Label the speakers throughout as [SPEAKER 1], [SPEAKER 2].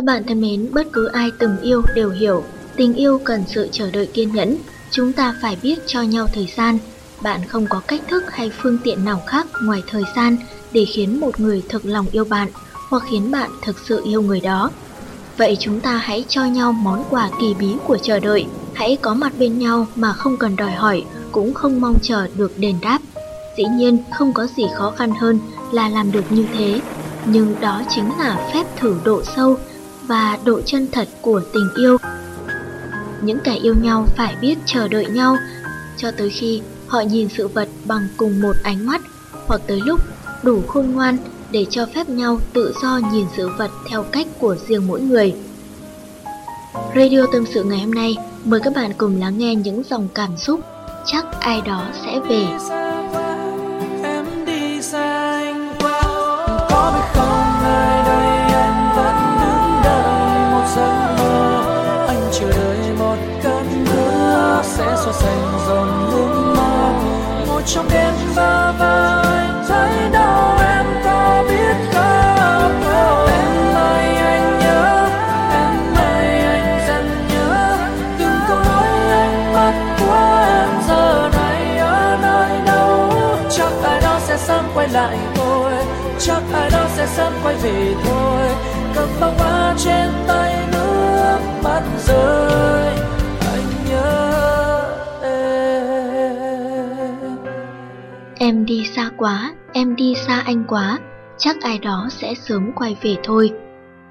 [SPEAKER 1] Các bạn thân mến, bất cứ ai từng yêu đều hiểu, tình yêu cần sự chờ đợi kiên nhẫn. Chúng ta phải biết cho nhau thời gian. Bạn không có cách thức hay phương tiện nào khác ngoài thời gian để khiến một người thực lòng yêu bạn hoặc khiến bạn thực sự yêu người đó. Vậy chúng ta hãy cho nhau món quà kỳ bí của chờ đợi, hãy có mặt bên nhau mà không cần đòi hỏi, cũng không mong chờ được đền đáp. Dĩ nhiên không có gì khó khăn hơn là làm được như thế, nhưng đó chính là phép thử độ sâu và độ chân thật của tình yêu. Những kẻ yêu nhau phải biết chờ đợi nhau, cho tới khi họ nhìn sự vật bằng cùng một ánh mắt, hoặc tới lúc đủ khôn ngoan để cho phép nhau tự do nhìn sự vật theo cách của riêng mỗi người. Radio Tâm sự ngày hôm nay, mời các bạn cùng lắng nghe những dòng cảm xúc, chắc ai đó sẽ về.
[SPEAKER 2] Cho so dòng nước mắt. Một trong đêm vơ vơ anh thấy đau em có biết không? Em ơi anh nhớ, em ơi anh dần nhớ. Từng câu nói ánh mắt của em giờ này ở nơi đâu? Chắc ai đó sẽ sớm quay lại thôi, chắc ai đó sẽ sớm quay về thôi. Cầm
[SPEAKER 1] bao quá, em đi xa anh quá, chắc ai đó sẽ sớm quay về thôi.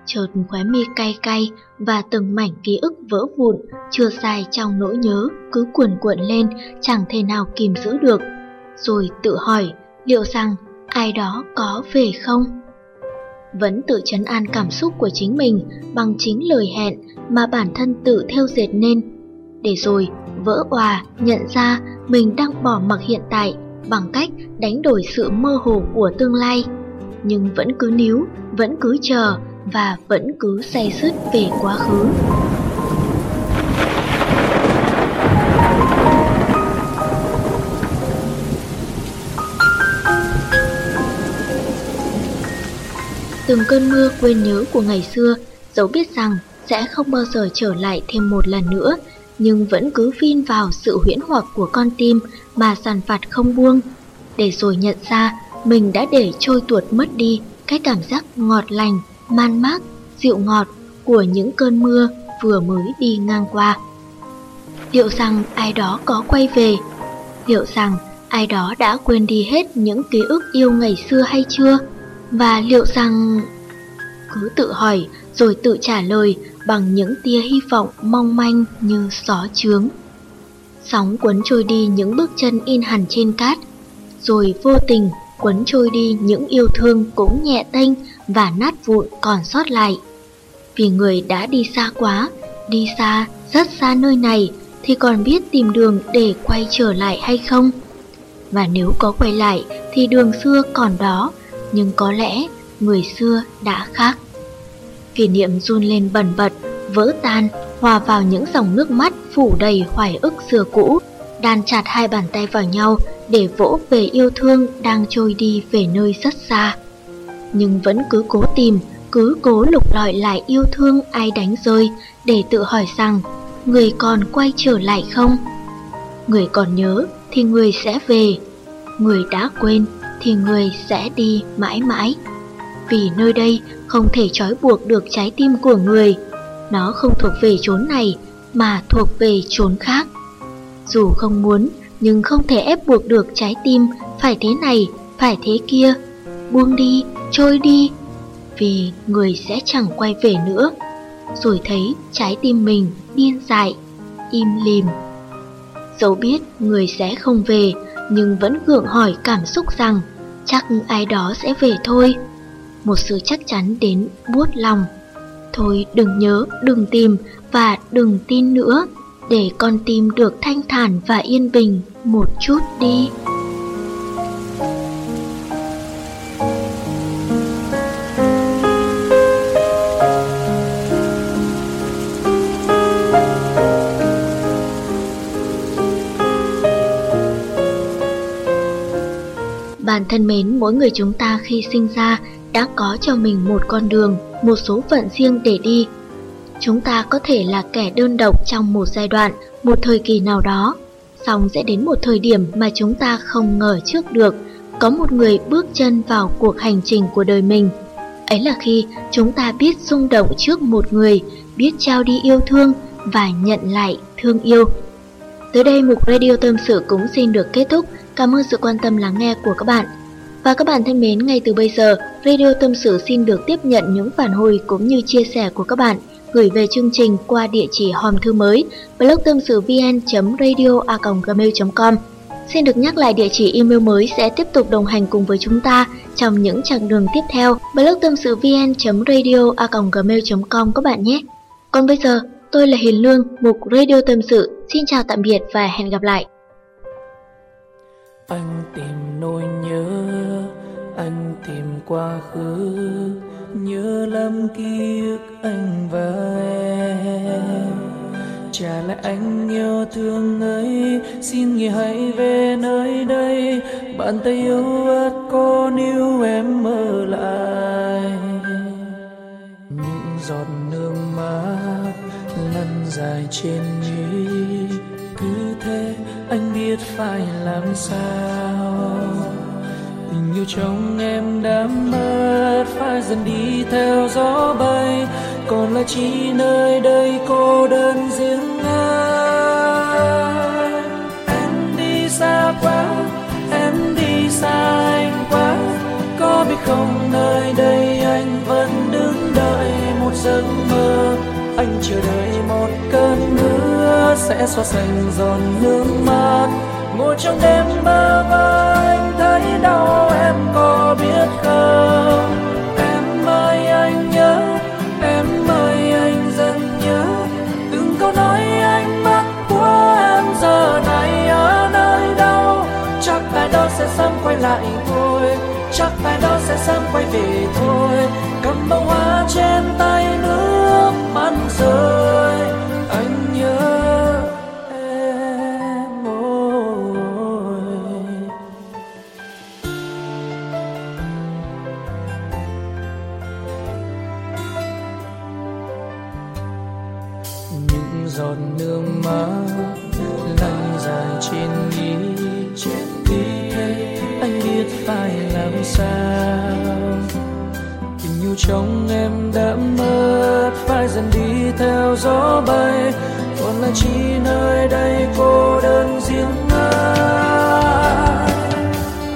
[SPEAKER 1] Chợt khóe mi cay cay và từng mảnh ký ức vỡ vụn, chưa dài trong nỗi nhớ, cứ cuồn cuộn lên, chẳng thể nào kìm giữ được. Rồi tự hỏi, liệu rằng ai đó có về không? Vẫn tự chấn an cảm xúc của chính mình bằng chính lời hẹn mà bản thân tự theo dệt nên. Để rồi vỡ òa nhận ra mình đang bỏ mặc hiện tại bằng cách đánh đổi sự mơ hồ của tương lai, nhưng vẫn cứ níu, vẫn cứ chờ và vẫn cứ say sứt về quá khứ. Từng cơn mưa quên nhớ của ngày xưa, dẫu biết rằng sẽ không bao giờ trở lại thêm một lần nữa nhưng vẫn cứ phin vào sự huyễn hoặc của con tim mà sàn phạt không buông, để rồi nhận ra mình đã để trôi tuột mất đi cái cảm giác ngọt lành, man mác, dịu ngọt của những cơn mưa vừa mới đi ngang qua. Liệu rằng ai đó có quay về? Liệu rằng ai đó đã quên đi hết những ký ức yêu ngày xưa hay chưa? Và liệu rằng... Cứ tự hỏi rồi tự trả lời bằng những tia hy vọng mong manh như xó trướng. Sóng cuốn trôi đi những bước chân in hẳn trên cát, rồi vô tình cuốn trôi đi những yêu thương cũng nhẹ tênh và nát vụn còn sót lại. Vì người đã đi xa quá, đi xa, rất xa nơi này thì còn biết tìm đường để quay trở lại hay không? Và nếu có quay lại thì đường xưa còn đó, nhưng có lẽ người xưa đã khác. Kỷ niệm run lên bẩn bật, vỡ tan, hòa vào những dòng nước mắt phủ đầy hoài ức xưa cũ, đan chặt hai bàn tay vào nhau để vỗ về yêu thương đang trôi đi về nơi rất xa. Nhưng vẫn cứ cố tìm, cứ cố lục lọi lại yêu thương ai đánh rơi để tự hỏi rằng người còn quay trở lại không? Người còn nhớ thì người sẽ về, người đã quên thì người sẽ đi mãi mãi. Vì nơi đây không thể trói buộc được trái tim của người. Nó không thuộc về chốn này mà thuộc về chốn khác. Dù không muốn nhưng không thể ép buộc được trái tim phải thế này, phải thế kia. Buông đi, trôi đi, vì người sẽ chẳng quay về nữa. Rồi thấy trái tim mình điên dại, im lìm. Dẫu biết người sẽ không về, nhưng vẫn gượng hỏi cảm xúc rằng chắc ai đó sẽ về thôi một sự chắc chắn đến buốt lòng. Thôi đừng nhớ, đừng tìm và đừng tin nữa, để con tim được thanh thản và yên bình một chút đi. Bạn thân mến, mỗi người chúng ta khi sinh ra đã có cho mình một con đường một số phận riêng để đi. Chúng ta có thể là kẻ đơn độc trong một giai đoạn, một thời kỳ nào đó, song sẽ đến một thời điểm mà chúng ta không ngờ trước được, có một người bước chân vào cuộc hành trình của đời mình. Ấy là khi chúng ta biết rung động trước một người, biết trao đi yêu thương và nhận lại thương yêu. Tới đây mục Radio Tâm sự cũng xin được kết thúc. Cảm ơn sự quan tâm lắng nghe của các bạn. Và các bạn thân mến, ngay từ bây giờ, Radio Tâm sự xin được tiếp nhận những phản hồi cũng như chia sẻ của các bạn gửi về chương trình qua địa chỉ hòm thư mới blog tâm sự vn.radio.gmail.com Xin được nhắc lại địa chỉ email mới sẽ tiếp tục đồng hành cùng với chúng ta trong những chặng đường tiếp theo blog tâm sự vn.radio.gmail.com các bạn nhé. Còn bây giờ, tôi là Hiền Lương, mục Radio Tâm sự. Xin chào tạm biệt và hẹn gặp lại.
[SPEAKER 2] Anh tìm nỗi nhớ, anh tìm quá khứ, nhớ lắm ký ức anh và em. Trả lại anh yêu thương ấy, xin nghỉ hãy về nơi đây, bàn tay yêu ớt có níu em mơ lại. Những giọt nước mắt lăn dài trên anh biết phải làm sao. Tình yêu trong em đã mất, phải dần đi theo gió bay. Còn lại chỉ nơi đây cô đơn riêng anh. Em đi xa quá, em đi xa anh quá. Có biết không nơi đây anh vẫn đứng đợi một giấc mơ. Anh chờ đợi sẽ xóa sạch giòn nước mắt. Ngồi trong đêm mơ mơ anh thấy đau em có biết không? Em ơi, anh nhớ, em ơi, anh dần nhớ. Từng câu nói anh mắt của em giờ này ở nơi đâu? Chắc tại đó sẽ sớm quay lại thôi, chắc tại đó sẽ sớm quay về thôi. Cầm bông hoa làm sao? Tình yêu trong em đã mất phải dần đi theo gió bay. Còn là chỉ nơi đây cô đơn riêng ai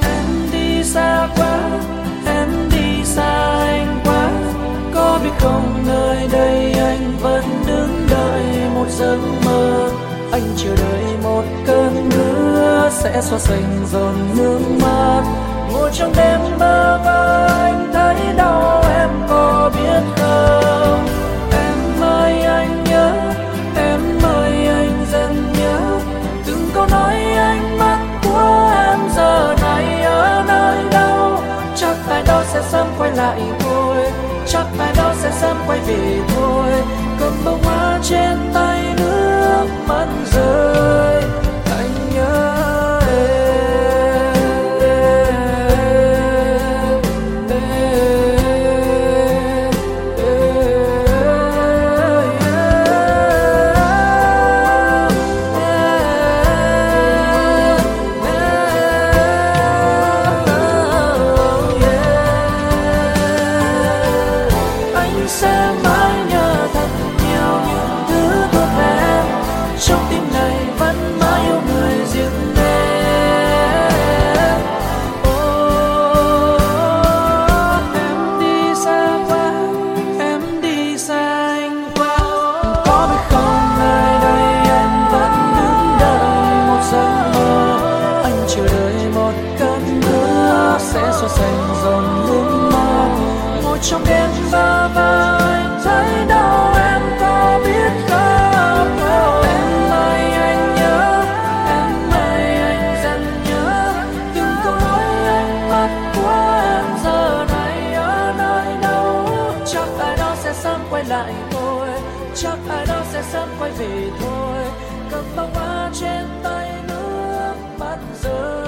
[SPEAKER 2] em đi xa quá, em đi xa anh quá. Có biết không nơi đây anh vẫn đứng đợi một giấc mơ. Anh chờ đợi một cơn mưa sẽ xóa sạch giọt nước mắt ngồi trong đêm mơ mơ anh thấy đau em có biết không? Anh chắc ai đó sẽ sớm quay về thôi. Cầm bông hoa trên tay nước mắt rơi.